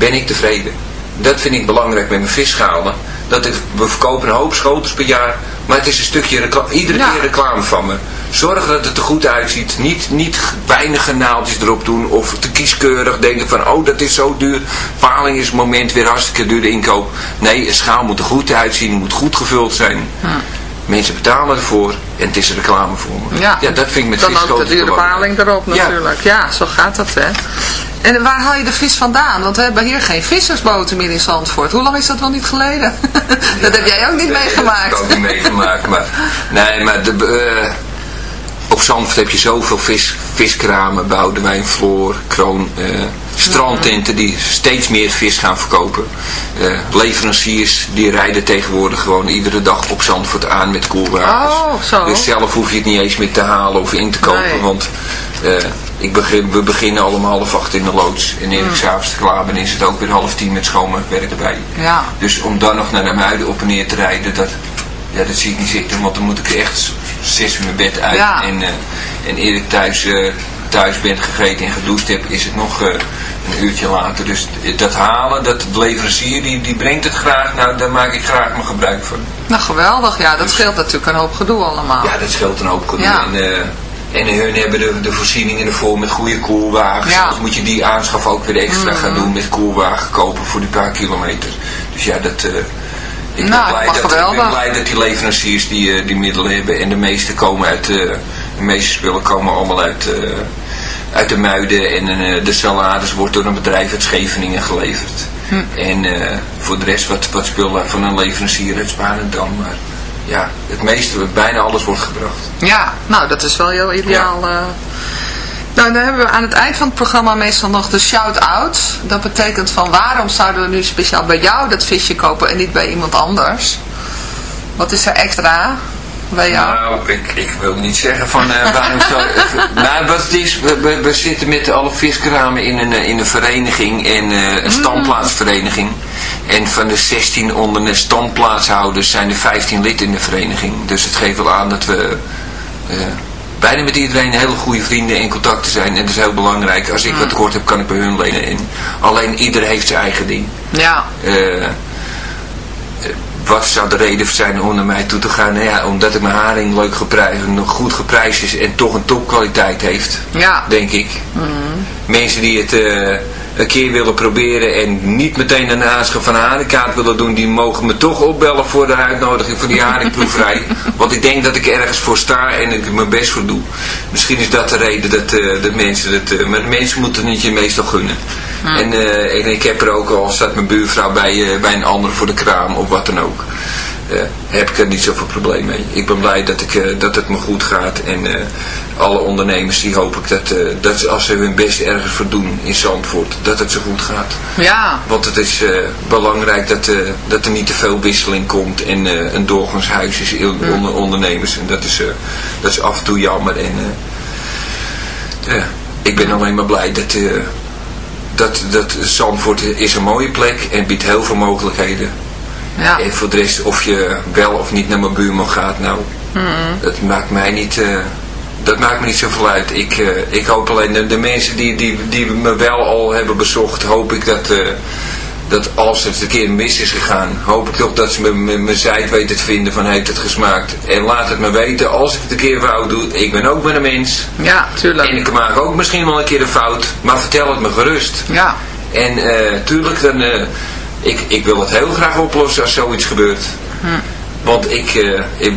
Ben ik tevreden. Dat vind ik belangrijk met mijn visschalen. Dat ik, we verkopen een hoop schotels per jaar, maar het is een stukje reclame, iedere Ja. keer reclame van me. Zorg dat het er goed uitziet. Niet, niet weinige naaldjes erop doen of te kieskeurig denken van oh dat is zo duur. Paling is het moment weer hartstikke duur de inkoop. Nee, een schaal moet er goed uitzien, moet goed gevuld zijn. Mensen betalen ervoor en het is reclame voor me. Ja. dat vind ik met Dan ook de dure paling erop natuurlijk. Ja. zo gaat dat hè. En waar haal je de vis vandaan? Want we hebben hier geen vissersboten meer in Zandvoort. Hoe lang is dat wel niet geleden? dat heb jij ook niet Dat heb meegemaakt. ik ook niet meegemaakt. Maar, nee, maar de, eh, op Zandvoort heb je zoveel vis, viskramen, Boudewijn, Floor, Kroon, eh, strandtenten die steeds meer vis gaan verkopen. Eh, leveranciers die rijden tegenwoordig gewoon iedere dag op Zandvoort aan met koelwagens. Oh, zo. Dus zelf hoef je het niet eens meer te halen of in te kopen. Nee. Want eh, ik begin, we beginnen allemaal half acht in de loods. En eer ik s'avonds klaar ben is het ook weer half tien met schoonmaakwerk erbij. Ja. Dus om dan nog naar de muiden op en neer te rijden, dat, ja, dat zie ik niet zitten. Want dan moet ik echt zes uur mijn bed uit. Ja. En, eh, en eer ik thuis, eh, thuis ben gegeten en gedoucht heb, is het nog eh, een uurtje later. Dus dat halen, dat de leverancier, die, die brengt het graag. Nou, daar maak ik graag mijn gebruik van. Nou geweldig. Ja, dat scheelt natuurlijk een hoop gedoe allemaal. Ja, dat scheelt een hoop gedoe. Ja. En, En hun hebben de, de voorzieningen ervoor met goede koelwagens. Ja. Dus moet je die aanschaf ook weer extra gaan Mhm. doen met koelwagen kopen voor die paar kilometer. Dus ja, dat... ik, ben Nou, blij maar dat, ik ben blij dat die leveranciers die, eh, die middelen hebben. En de meeste komen uit... eh, de meeste spullen komen allemaal uit... eh, uit de muiden en de salades wordt door een bedrijf uit Scheveningen geleverd. Hm. En voor de rest wat, wat spullen van een leverancier uit Spanendam. Maar ja, het meeste, bijna alles wordt gebracht. Ja, nou dat is wel heel ideaal. Nou, dan hebben we aan het eind van het programma meestal nog de shout-out. Dat betekent van waarom zouden we nu speciaal bij jou dat visje kopen en niet bij iemand anders? Wat is er extra bij jou? Nou, ik, ik wil niet zeggen van eh, waarom zo... nou, wat het is, we, we, zitten met alle viskramen in een, eh, in een vereniging, en, eh, een standplaatsvereniging. En van de 16 onder de standplaatshouders zijn er 15 lid in de vereniging. Dus het geeft wel aan dat we bijna met iedereen hele goede vrienden in contacten zijn. En dat is heel belangrijk. Als ik wat tekort heb, kan ik bij hun lenen. En alleen ieder heeft zijn eigen ding. Ja. Eh, wat zou de reden zijn om naar mij toe te gaan? Nou ja, omdat ik mijn haring leuk geprijsd, nog goed geprijsd is en toch een topkwaliteit heeft. Ja. Denk ik. Mensen die het eh, een keer willen proberen en niet meteen een aanschaf van een haringkaart willen doen, die mogen me toch opbellen voor de uitnodiging voor die haringproeverij. Want ik denk dat ik ergens voor sta en ik mijn best voor doe. Misschien is dat de reden dat eh, de mensen het, eh, maar de mensen moeten het je meestal gunnen. En, eh, en ik heb er ook al, staat mijn buurvrouw bij, bij een ander voor de kraam of wat dan ook. Eh, heb ik er niet zoveel probleem mee. Ik ben blij dat, ik, eh, dat het me goed gaat. En eh, alle ondernemers die hoop ik dat, dat ze, als ze hun best ergens voor doen in Zandvoort, dat het zo goed gaat. Ja. Want het is belangrijk dat, dat er niet te veel wisseling komt en een doorgangshuis is in- onder ondernemers. En dat is, dat is af en toe jammer. En, ik ben alleen maar blij dat, dat, dat Zandvoort is een mooie plek en biedt heel veel mogelijkheden. Ja. En voor de rest, of je wel of niet naar mijn buurman gaat, nou, dat maakt mij niet, eh, dat maakt me niet zoveel uit. Ik, eh, ik hoop alleen, de, de mensen die, die, die me wel al hebben bezocht, hoop ik dat, eh, dat als het een keer mis is gegaan, hoop ik toch dat ze me- me- mijn zijt weten te vinden van heeft het gesmaakt. En laat het me weten, als ik het een keer fout doe, ik ben ook maar een mens. Ja, tuurlijk. En ik maak ook misschien wel een keer een fout, maar vertel het me gerust. Ja. En tuurlijk, dan, ik, ik wil het heel graag oplossen als zoiets gebeurt. Hm. Want ik, eh, ik,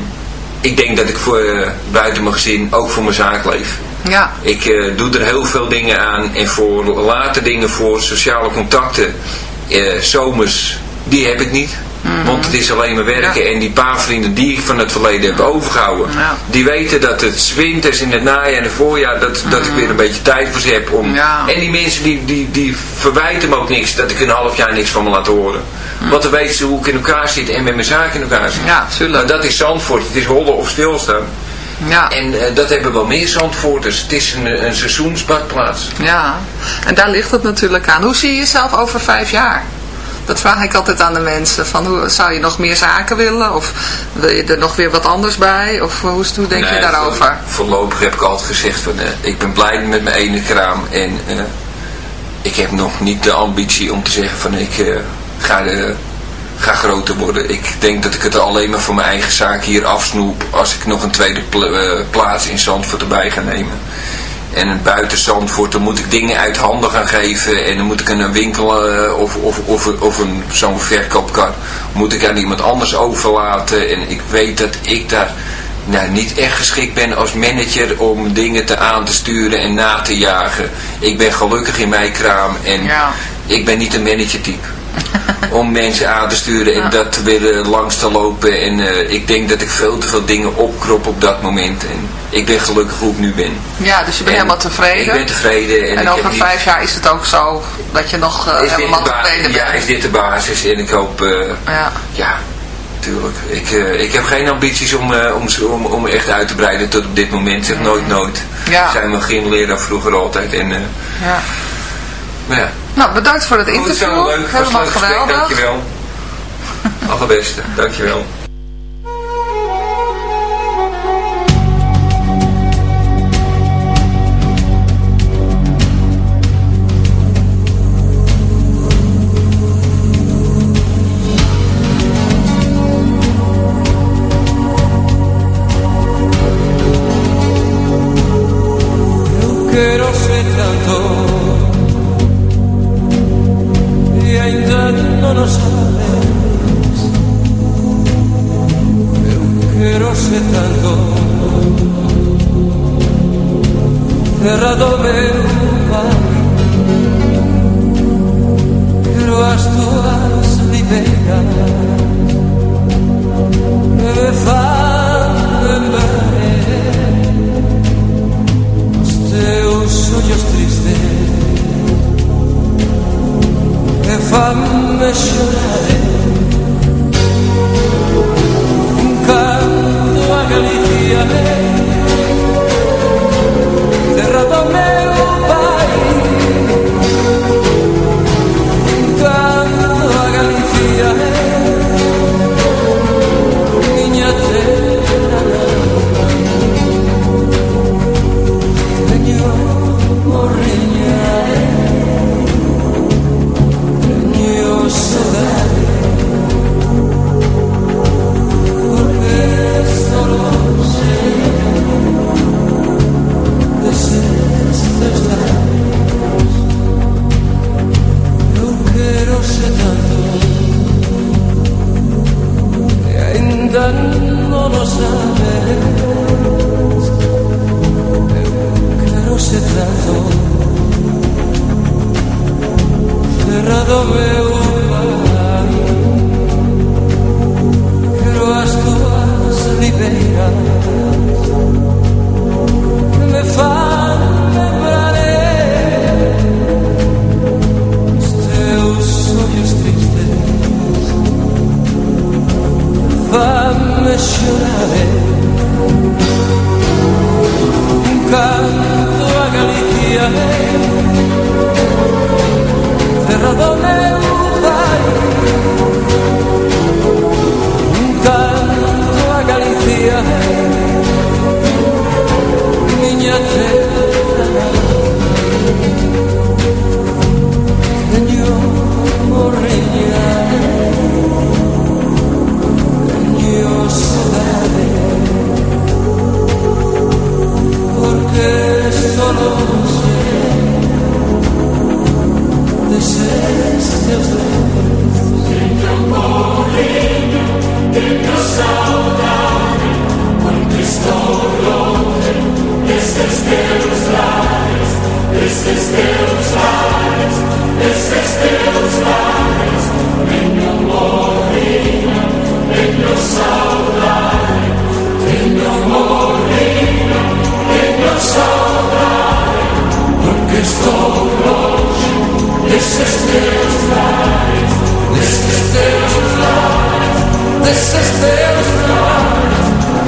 ik denk dat ik voor, eh, buiten mijn gezin ook voor mijn zaak leef. Ja. Ik eh, doe er heel veel dingen aan en voor later dingen voor sociale contacten, zomers, die heb ik niet. Mhm. Want het is alleen maar werken en die paar vrienden die ik van het verleden heb overgehouden, Ja. die weten dat het winters in het najaar en het voorjaar, dat, dat ik weer een beetje tijd voor ze heb om... Mhm. Ja. En die mensen die, die, die verwijten me ook niks, dat ik een half jaar niks van me laat horen. Want dan weten ze hoe ik in elkaar zit en met mijn zaak in elkaar zit. Mhm. Ja, tuurlijk. Maar dat is Zandvoort, het is hollen of stilstaan. Ja. En eh, dat hebben wel meer Zandvoorters. Het is een, een seizoensbadplaats. Ja, en daar ligt het natuurlijk aan. Hoe zie je jezelf over vijf jaar? Dat vraag ik altijd aan de mensen. Van hoe, zou je nog meer zaken willen? Of wil je er nog weer wat anders bij? Of hoe, hoe denk je daarover? voor- voorlopig heb ik altijd gezegd van eh, ik ben blij met mijn ene kraam en eh, ik heb nog niet de ambitie om te zeggen van ik eh, ga, eh, ga groter worden. Ik denk dat ik het alleen maar voor mijn eigen zaak hier afsnoep als ik nog een tweede pla- eh, plaats in Zandvoort erbij ga nemen. En buiten Zandvoort, dan moet ik dingen uit handen gaan geven. En dan moet ik een winkel eh, of, of, of, of een, zo'n verkoopkar moet ik aan iemand anders overlaten. En ik weet dat ik daar nou, niet echt geschikt ben als manager om dingen te aan te sturen en na te jagen. Ik ben gelukkig in mijn kraam en ik ben niet een managertype. om mensen aan te sturen en dat te willen langs te lopen. En eh, ik denk dat ik veel te veel dingen opkrop op dat moment. En ik ben gelukkig hoe ik nu ben. Ja, dus je bent En helemaal tevreden. Ik ben tevreden. En, over niet- vijf jaar is het ook zo dat je nog dit, helemaal tevreden bent. ja, is dit de basis. En ik hoop... eh, Ja. ja, tuurlijk. Ik, ik heb geen ambities om, om, om, om echt uit te breiden tot op dit moment. Zeg nooit nooit. Ja. Zijn we geen leraar vroeger altijd. En, Ja. Maar ja. Nou, bedankt voor het Goed interview. zo, leuk. Helemaal geweldig. Dankjewel. Allerbeste. Dankjewel.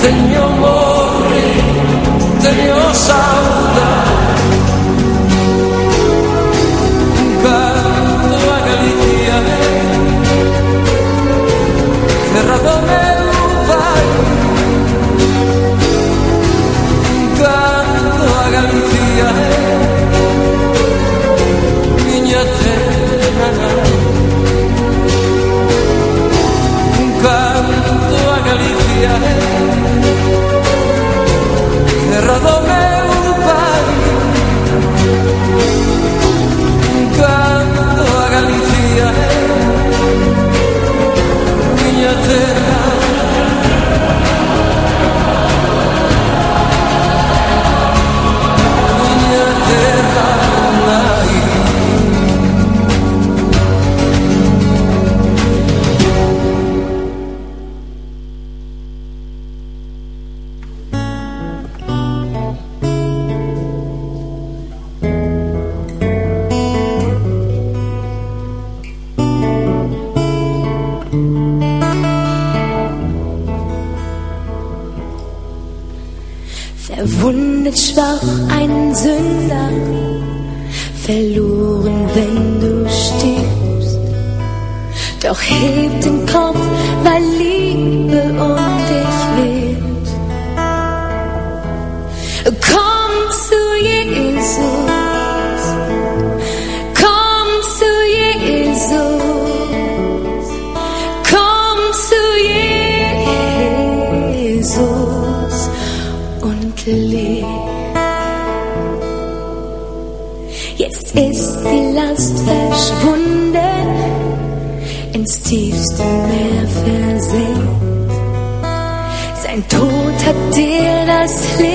仍有梦。verloren, wenn du stirbst. Doch hilf did I sleep?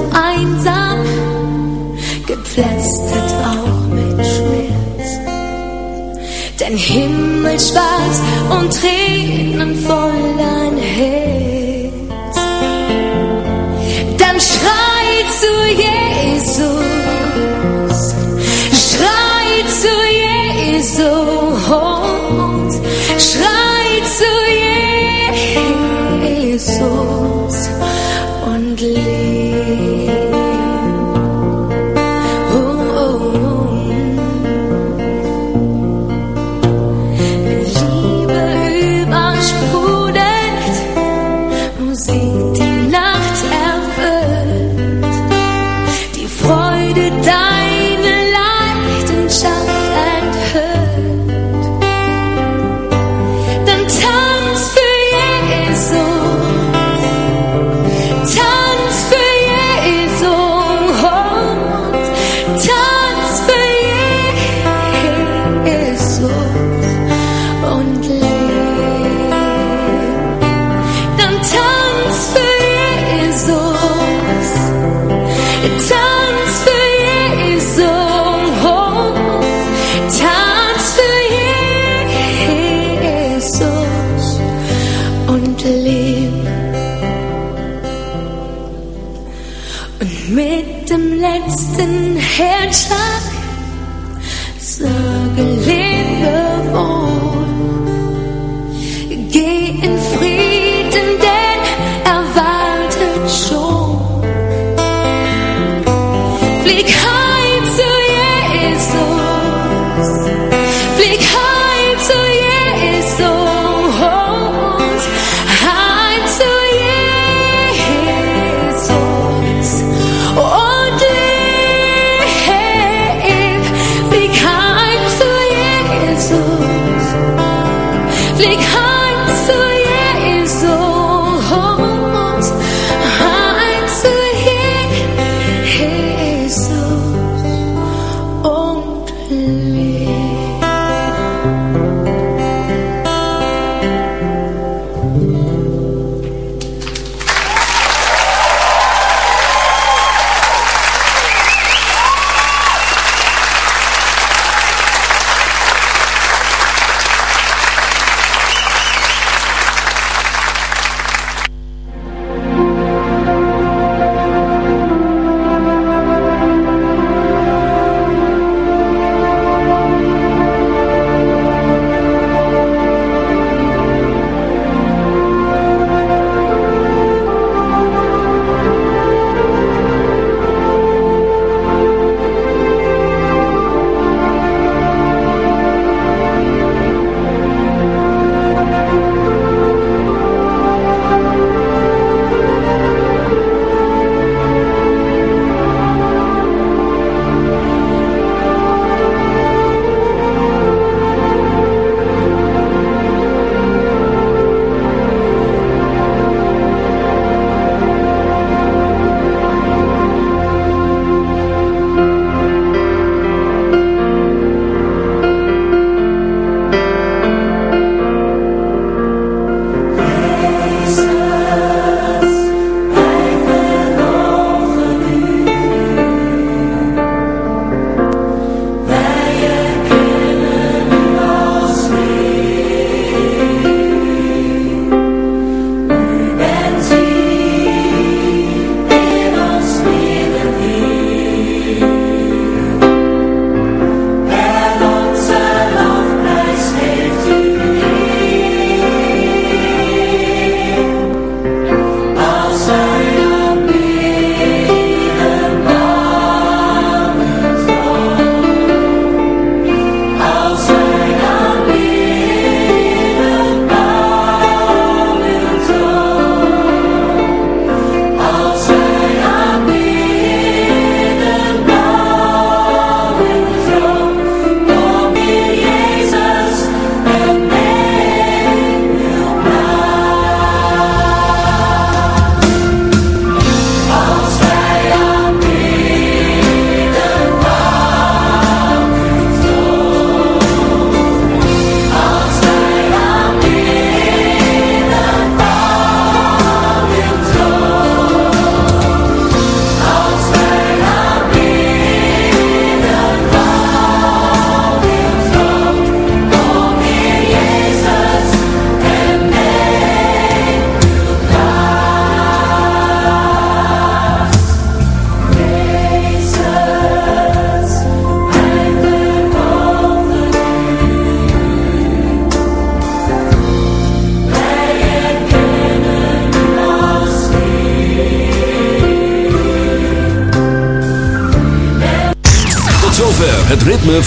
ein Himmel schwarz und Tränen vor. can't